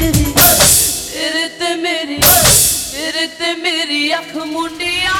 ਮੇਰੀ ਤੇਰੇ ਤੇ ਮੇਰੀ ਤੇਰੇ ਤੇ ਮੇਰੀ ਅੱਖ ਮੁੰਡਿਆ।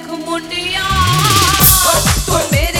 देख मुंडिया तो मेरे